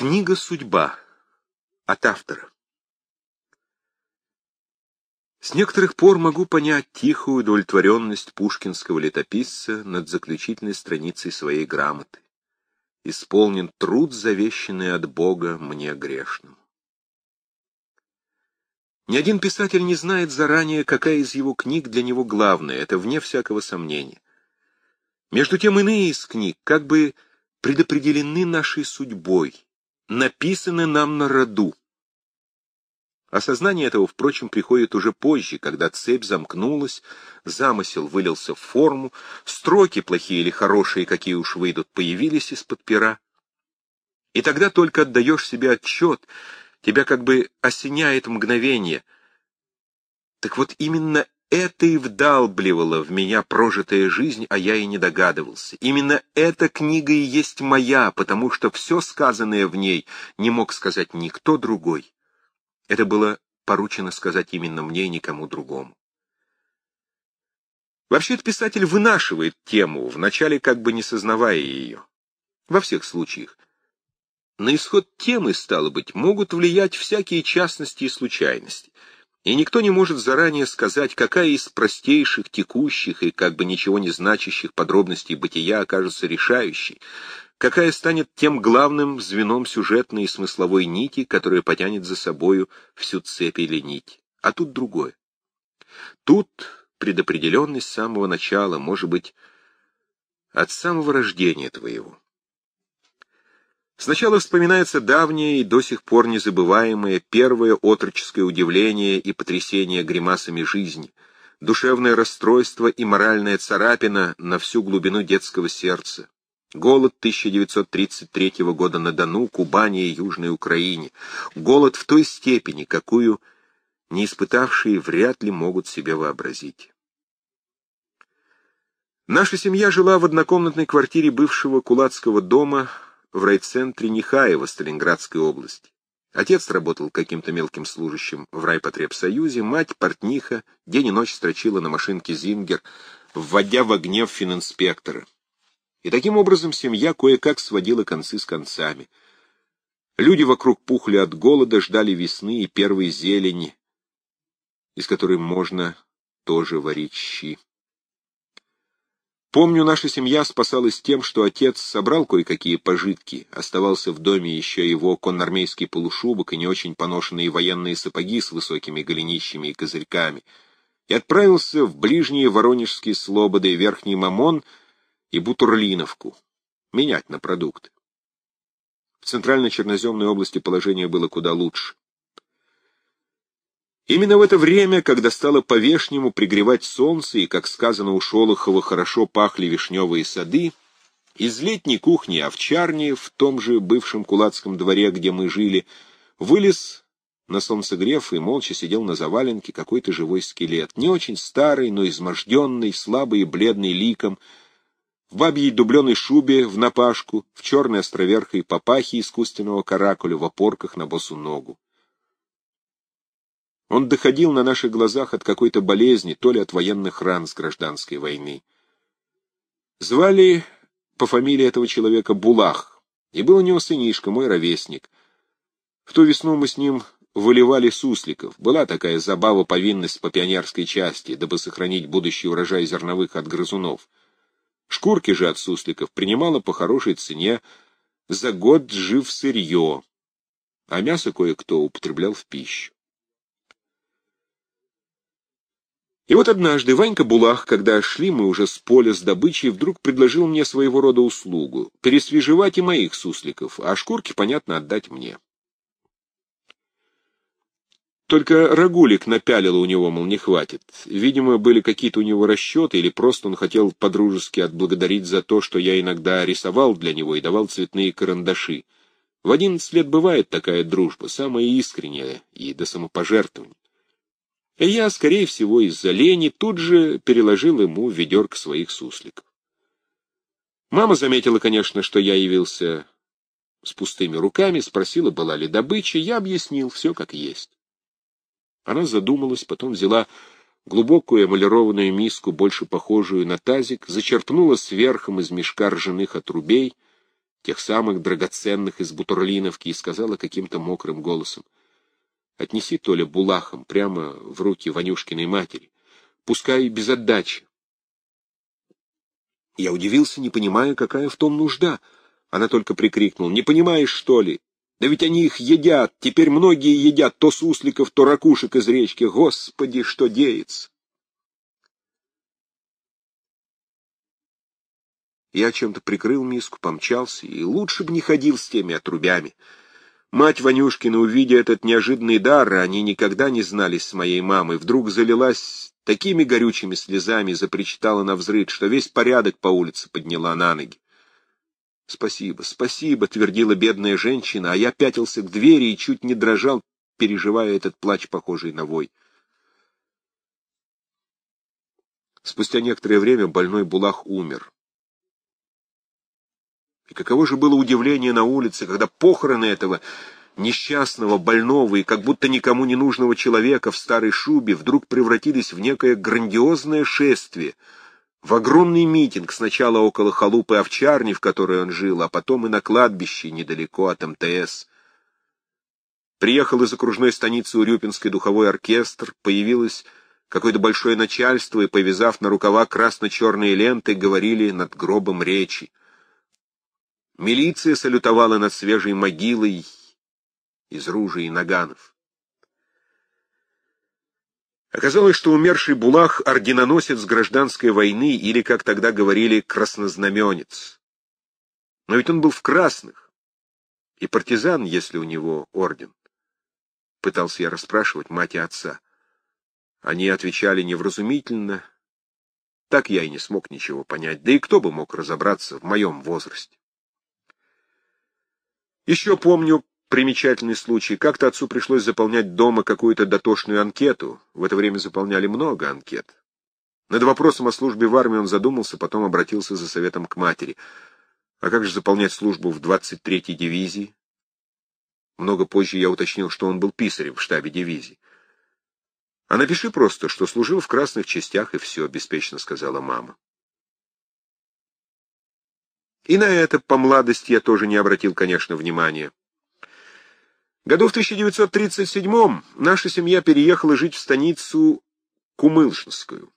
Книга «Судьба» от автора. С некоторых пор могу понять тихую удовлетворенность пушкинского летописца над заключительной страницей своей грамоты. Исполнен труд, завещанный от Бога мне грешному. Ни один писатель не знает заранее, какая из его книг для него главная, это вне всякого сомнения. Между тем иные из книг как бы предопределены нашей судьбой, написаны нам на роду. Осознание этого, впрочем, приходит уже позже, когда цепь замкнулась, замысел вылился в форму, строки, плохие или хорошие, какие уж выйдут, появились из-под пера. И тогда только отдаешь себе отчет, тебя как бы осеняет мгновение. Так вот именно это и вдалбливало в меня прожитая жизнь, а я и не догадывался. Именно эта книга и есть моя, потому что все сказанное в ней не мог сказать никто другой. Это было поручено сказать именно мне и никому другому. Вообще-то писатель вынашивает тему, вначале как бы не сознавая ее. Во всех случаях. На исход темы, стало быть, могут влиять всякие частности и случайности. И никто не может заранее сказать, какая из простейших, текущих и как бы ничего не значащих подробностей бытия окажется решающей, какая станет тем главным звеном сюжетной и смысловой нити, которая потянет за собою всю цепь или нить. А тут другое. Тут предопределенность с самого начала, может быть, от самого рождения твоего. Сначала вспоминается давнее и до сих пор незабываемое первое отроческое удивление и потрясение гримасами жизни, душевное расстройство и моральная царапина на всю глубину детского сердца, Голод 1933 года на Дону, Кубани и Южной Украине. Голод в той степени, какую не испытавшие вряд ли могут себе вообразить. Наша семья жила в однокомнатной квартире бывшего кулацкого дома в райцентре Нехаева Сталинградской области. Отец работал каким-то мелким служащим в райпотребсоюзе, мать, портниха, день и ночь строчила на машинке «Зингер», вводя в гнев фининспектора. И таким образом семья кое-как сводила концы с концами. Люди вокруг пухли от голода, ждали весны и первой зелени, из которой можно тоже варить щи. Помню, наша семья спасалась тем, что отец собрал кое-какие пожитки, оставался в доме еще его коннармейский полушубок и не очень поношенные военные сапоги с высокими голенищами и козырьками, и отправился в ближние воронежские слободы Верхний Мамон — и Бутурлиновку, менять на продукты. В центрально-черноземной области положение было куда лучше. Именно в это время, когда стало по-вешнему пригревать солнце, и, как сказано у Шолохова, хорошо пахли вишневые сады, из летней кухни овчарни в том же бывшем кулацком дворе, где мы жили, вылез на солнцегрев и молча сидел на заваленке какой-то живой скелет, не очень старый, но изможденный, слабый и бледный ликом, в бабьей дубленой шубе в напашку, в черной островерхой папахе искусственного каракуля в опорках на босу ногу. Он доходил на наших глазах от какой-то болезни, то ли от военных ран с гражданской войны. Звали по фамилии этого человека Булах, и был у него сынишка, мой ровесник. В ту весну мы с ним выливали сусликов. Была такая забава-повинность по пионерской части, дабы сохранить будущий урожай зерновых от грызунов. Шкурки же от сусликов принимала по хорошей цене, за год жив сырье, а мясо кое-кто употреблял в пищу. И вот однажды Ванька Булах, когда шли мы уже с поля с добычей, вдруг предложил мне своего рода услугу — пересвежевать и моих сусликов, а шкурки, понятно, отдать мне. Только рагулик напялило у него, мол, не хватит. Видимо, были какие-то у него расчеты, или просто он хотел подружески отблагодарить за то, что я иногда рисовал для него и давал цветные карандаши. В одиннадцать лет бывает такая дружба, самая искренняя и до самопожертвования. И я, скорее всего, из-за лени тут же переложил ему ведерко своих сусликов. Мама заметила, конечно, что я явился с пустыми руками, спросила, была ли добыча, я объяснил все как есть. Она задумалась, потом взяла глубокую эмалированную миску, больше похожую на тазик, зачерпнула сверхом из мешка ржаных отрубей, тех самых драгоценных из Бутурлиновки, и сказала каким-то мокрым голосом, «Отнеси, Толя, булахом прямо в руки Ванюшкиной матери, пускай без отдачи». Я удивился, не понимая, какая в том нужда. Она только прикрикнула, «Не понимаешь, что ли? Да ведь они их едят, теперь многие едят то сусликов, то ракушек из речки. Господи, что деется!» Я чем-то прикрыл миску, помчался, и лучше бы не ходил с теми отрубями. Мать Ванюшкина, увидя этот неожиданный дар, они никогда не знались с моей мамой, вдруг залилась такими горючими слезами, запричитала на взрыд, что весь порядок по улице подняла на ноги. «Спасибо, спасибо», — твердила бедная женщина, а я пятился к двери и чуть не дрожал, переживая этот плач, похожий на вой. Спустя некоторое время больной Булах умер. И каково же было удивление на улице, когда похороны этого несчастного, больного и как будто никому не нужного человека в старой шубе вдруг превратились в некое грандиозное шествие, в огромный митинг сначала около халупы овчарни, в которой он жил, а потом и на кладбище недалеко от МТС. Приехал из окружной станицы Урюпинской духовой оркестр, появилось какое-то большое начальство и, повязав на рукава красно-черные ленты, говорили над гробом речи. Милиция салютовала над свежей могилой из ружей и наганов. Оказалось, что умерший Булах — орденоносец гражданской войны или, как тогда говорили, краснознаменец. Но ведь он был в красных, и партизан, если у него орден. Пытался я расспрашивать мать и отца. Они отвечали невразумительно. Так я и не смог ничего понять, да и кто бы мог разобраться в моем возрасте. Еще помню примечательный случай. Как-то отцу пришлось заполнять дома какую-то дотошную анкету. В это время заполняли много анкет. Над вопросом о службе в армии он задумался, потом обратился за советом к матери. А как же заполнять службу в 23-й дивизии? Много позже я уточнил, что он был писарем в штабе дивизии. «А напиши просто, что служил в красных частях, и все», — беспечно сказала мама. И на это по младости я тоже не обратил, конечно, внимания. Году в 1937-м наша семья переехала жить в станицу Кумылшинскую.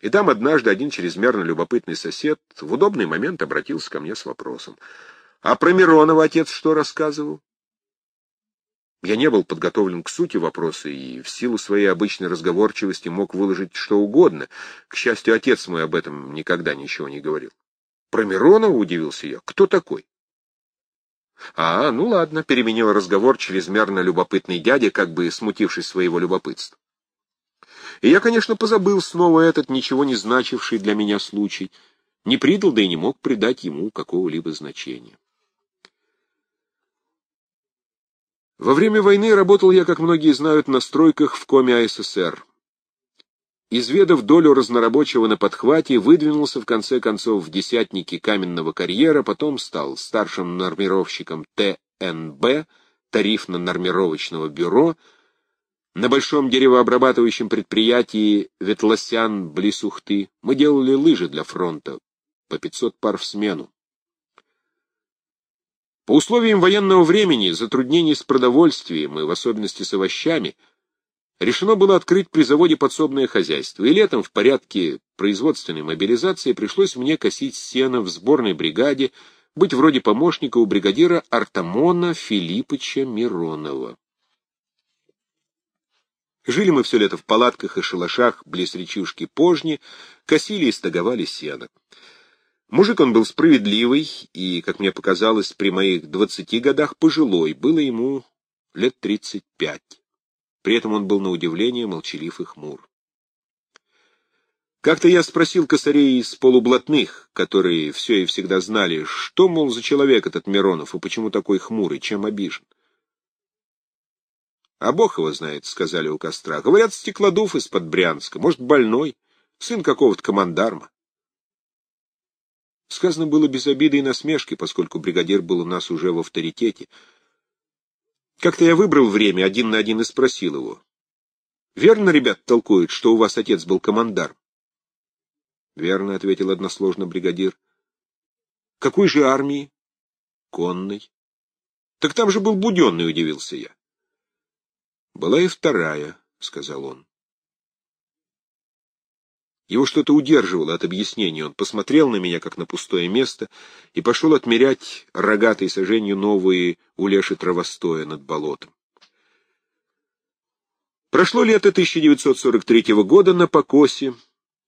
И там однажды один чрезмерно любопытный сосед в удобный момент обратился ко мне с вопросом. «А про Миронова отец что рассказывал?» Я не был подготовлен к сути вопроса и в силу своей обычной разговорчивости мог выложить что угодно. К счастью, отец мой об этом никогда ничего не говорил. Про Миронова удивился я. Кто такой? А, ну ладно, переменил разговор чрезмерно любопытный дядя, как бы смутившись своего любопытства. И я, конечно, позабыл снова этот ничего не значивший для меня случай, не придал, да и не мог придать ему какого-либо значения. Во время войны работал я, как многие знают, на стройках в Коме АССР изведав долю разнорабочего на подхвате, выдвинулся в конце концов в десятники каменного карьера, потом стал старшим нормировщиком ТНБ, тарифно-нормировочного бюро, на большом деревообрабатывающем предприятии Ветлосян близ Ухты мы делали лыжи для фронта, по 500 пар в смену. По условиям военного времени, затруднений с продовольствием и в особенности с овощами – решено было открыть при заводе подсобное хозяйство, и летом в порядке производственной мобилизации пришлось мне косить сено в сборной бригаде, быть вроде помощника у бригадира Артамона Филиппыча Миронова. Жили мы все лето в палатках и шалашах близ речушки Пожни, косили и стоговали сено. Мужик он был справедливый и, как мне показалось, при моих двадцати годах пожилой, было ему лет тридцать пять. При этом он был на удивление молчалив и хмур. Как-то я спросил косарей из полублатных, которые все и всегда знали, что, мол, за человек этот Миронов и почему такой хмурый, чем обижен. — А бог его знает, — сказали у костра. — Говорят, стеклодув из-под Брянска, может, больной, сын какого-то командарма. Сказано было без обиды и насмешки, поскольку бригадир был у нас уже в авторитете — как-то я выбрал время один на один и спросил его. «Верно, ребят, толкуют, что у вас отец был командар?» «Верно», — ответил односложно бригадир. «Какой же армии?» конной. Так там же был Буденный, удивился я. Была и вторая, сказал он. Его что-то удерживало от объяснения. Он посмотрел на меня, как на пустое место, и пошел отмерять рогатой соженью новые улеши травостоя над болотом. Прошло лето 1943 года на покосе.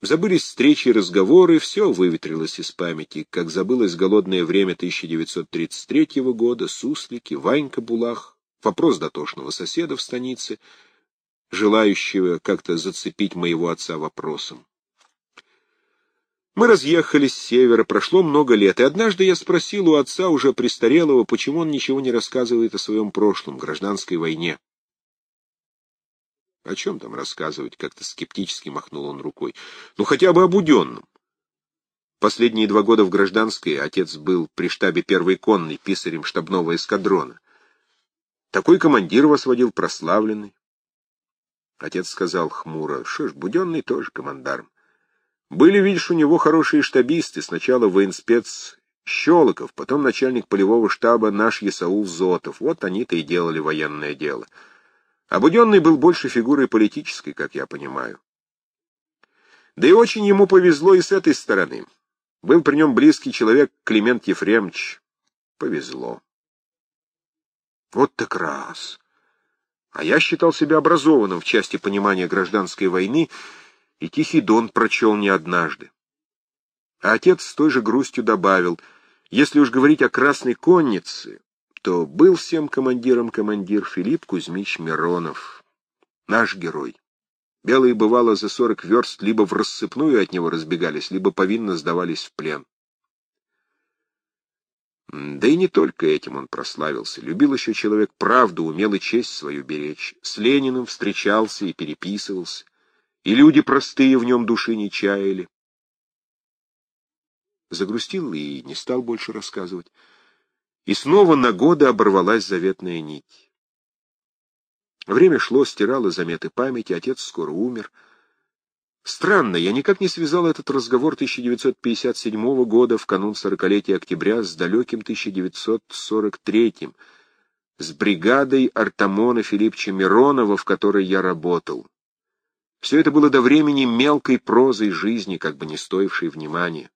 Забылись встречи и разговоры, все выветрилось из памяти, как забылось голодное время 1933 года, суслики, Ванька Булах, вопрос дотошного соседа в станице, желающего как-то зацепить моего отца вопросом. Мы разъехались с севера, прошло много лет, и однажды я спросил у отца, уже престарелого, почему он ничего не рассказывает о своем прошлом, гражданской войне. О чем там рассказывать? Как-то скептически махнул он рукой. Ну, хотя бы о Буденном. Последние два года в гражданской отец был при штабе первой конной писарем штабного эскадрона. Такой командир вас водил прославленный. Отец сказал хмуро, что ж, Буденный тоже командарм. Были, видишь, у него хорошие штабисты. Сначала военспец Щелоков, потом начальник полевого штаба наш Есаул Зотов. Вот они-то и делали военное дело. Обуденный был больше фигурой политической, как я понимаю. Да и очень ему повезло и с этой стороны. Был при нем близкий человек Климент Ефремович. Повезло. Вот так раз. А я считал себя образованным в части понимания гражданской войны и Тихий Дон прочел не однажды. А отец с той же грустью добавил, если уж говорить о Красной Коннице, то был всем командиром командир Филипп Кузьмич Миронов, наш герой. Белые, бывало, за сорок верст либо в рассыпную от него разбегались, либо повинно сдавались в плен. Да и не только этим он прославился. Любил еще человек правду, умел и честь свою беречь. С Лениным встречался и переписывался и люди простые в нем души не чаяли. Загрустил и не стал больше рассказывать. И снова на годы оборвалась заветная нить. Время шло, стирало заметы памяти, отец скоро умер. Странно, я никак не связал этот разговор 1957 года в канун сорокалетия октября с далеким 1943 с бригадой Артамона Филипповича Миронова, в которой я работал. Все это было до времени мелкой прозой жизни, как бы не стоившей внимания.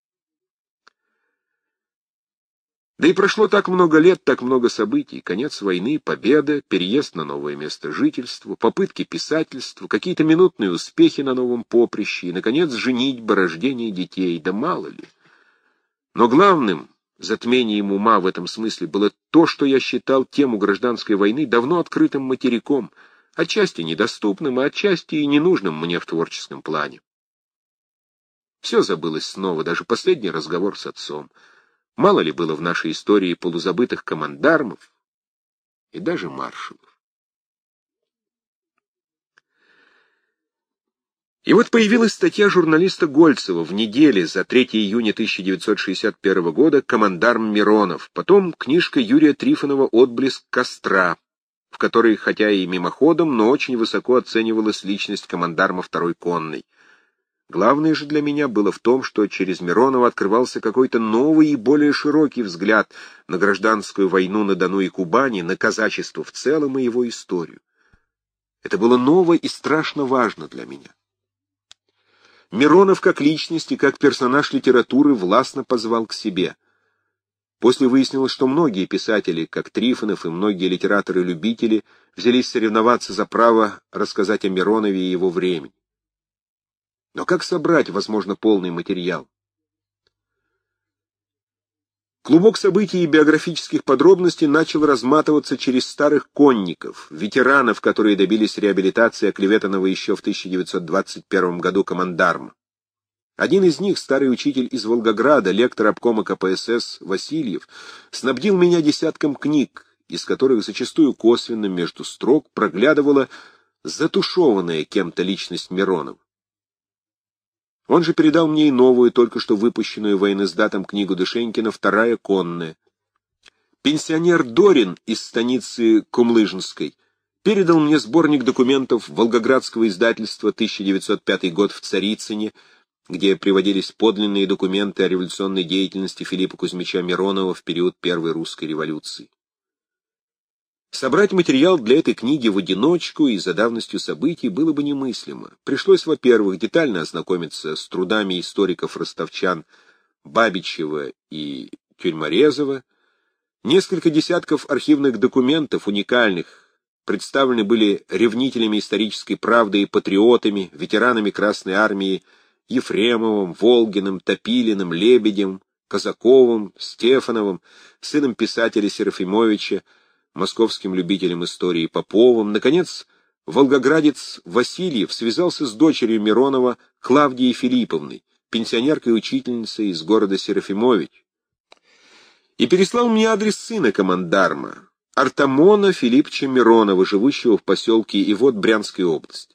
Да и прошло так много лет, так много событий. Конец войны, победа, переезд на новое место жительства, попытки писательства, какие-то минутные успехи на новом поприще и, наконец, женитьба, рождение детей, да мало ли. Но главным затмением ума в этом смысле было то, что я считал тему гражданской войны давно открытым материком — отчасти недоступным, а отчасти и ненужным мне в творческом плане. Все забылось снова, даже последний разговор с отцом. Мало ли было в нашей истории полузабытых командармов и даже маршалов. И вот появилась статья журналиста Гольцева в неделе за 3 июня 1961 года «Командарм Миронов», потом книжка Юрия Трифонова «Отблеск костра», в которой, хотя и мимоходом, но очень высоко оценивалась личность командарма второй конной. Главное же для меня было в том, что через Миронова открывался какой-то новый и более широкий взгляд на гражданскую войну на Дону и Кубани, на казачество в целом и его историю. Это было ново и страшно важно для меня. Миронов как личность и как персонаж литературы властно позвал к себе — После выяснилось, что многие писатели, как Трифонов и многие литераторы-любители, взялись соревноваться за право рассказать о Миронове и его времени. Но как собрать, возможно, полный материал? Клубок событий и биографических подробностей начал разматываться через старых конников, ветеранов, которые добились реабилитации оклеветанного еще в 1921 году командарма. Один из них, старый учитель из Волгограда, лектор обкома КПСС Васильев, снабдил меня десятком книг, из которых зачастую косвенно между строк проглядывала затушеванная кем-то личность Миронова. Он же передал мне и новую, только что выпущенную военноиздатом книгу Дышенькина «Вторая конная». Пенсионер Дорин из станицы Кумлыжинской передал мне сборник документов Волгоградского издательства 1905 год в Царицыне, где приводились подлинные документы о революционной деятельности Филиппа Кузьмича Миронова в период Первой русской революции. Собрать материал для этой книги в одиночку и за давностью событий было бы немыслимо. Пришлось, во-первых, детально ознакомиться с трудами историков-ростовчан Бабичева и Тюрьморезова. Несколько десятков архивных документов, уникальных, представлены были ревнителями исторической правды и патриотами, ветеранами Красной Армии Ефремовым, Волгиным, Топилиным, Лебедем, Казаковым, Стефановым, сыном писателя Серафимовича, московским любителем истории Поповым. Наконец, волгоградец Васильев связался с дочерью Миронова Клавдией Филипповной, пенсионеркой-учительницей из города Серафимович, и переслал мне адрес сына командарма, Артамона Филипповича Миронова, живущего в поселке Ивот Брянской области.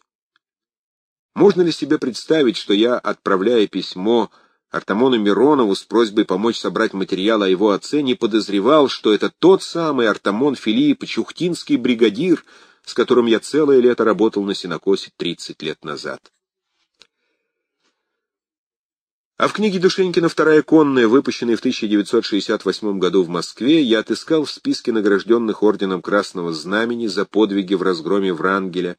Можно ли себе представить, что я, отправляя письмо Артамону Миронову с просьбой помочь собрать материал о его отце, не подозревал, что это тот самый Артамон Филипп, чухтинский бригадир, с которым я целое лето работал на синокосе 30 лет назад. А в книге Душенькина «Вторая конная», выпущенной в 1968 году в Москве, я отыскал в списке награжденных орденом Красного Знамени за подвиги в разгроме Врангеля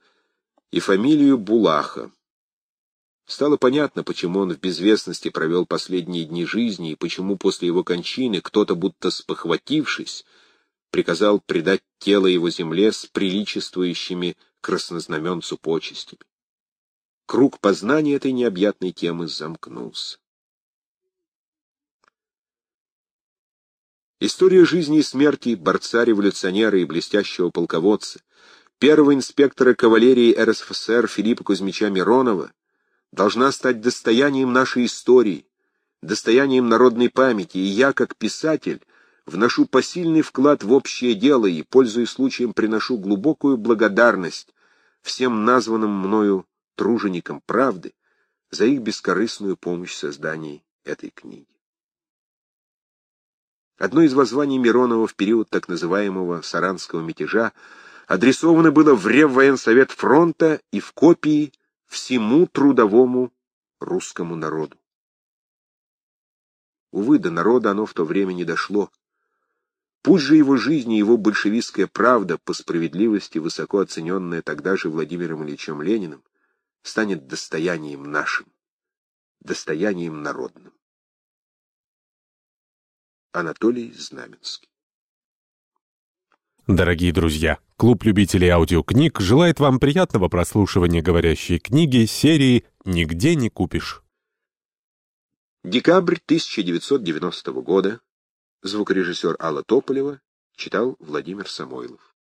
и фамилию Булаха. Стало понятно, почему он в безвестности провел последние дни жизни и почему после его кончины кто-то, будто спохватившись, приказал предать тело его земле с приличествующими краснознаменцу почестями. Круг познания этой необъятной темы замкнулся. История жизни и смерти борца-революционера и блестящего полководца, первого инспектора кавалерии РСФСР Филиппа Кузьмича Миронова должна стать достоянием нашей истории, достоянием народной памяти, и я, как писатель, вношу посильный вклад в общее дело и, пользуясь случаем, приношу глубокую благодарность всем названным мною труженикам правды за их бескорыстную помощь в создании этой книги. Одно из воззваний Миронова в период так называемого Саранского мятежа адресовано было в Реввоенсовет фронта и в копии всему трудовому русскому народу. Увы, до народа оно в то время не дошло. Пусть же его жизнь и его большевистская правда, по справедливости высоко оцененная тогда же Владимиром Ильичем Лениным, станет достоянием нашим, достоянием народным. Анатолий Знаменский Дорогие друзья, клуб любителей аудиокниг желает вам приятного прослушивания говорящей книги серии «Нигде не купишь». Декабрь 1990 года. Звукорежиссер Алла Тополева читал Владимир Самойлов.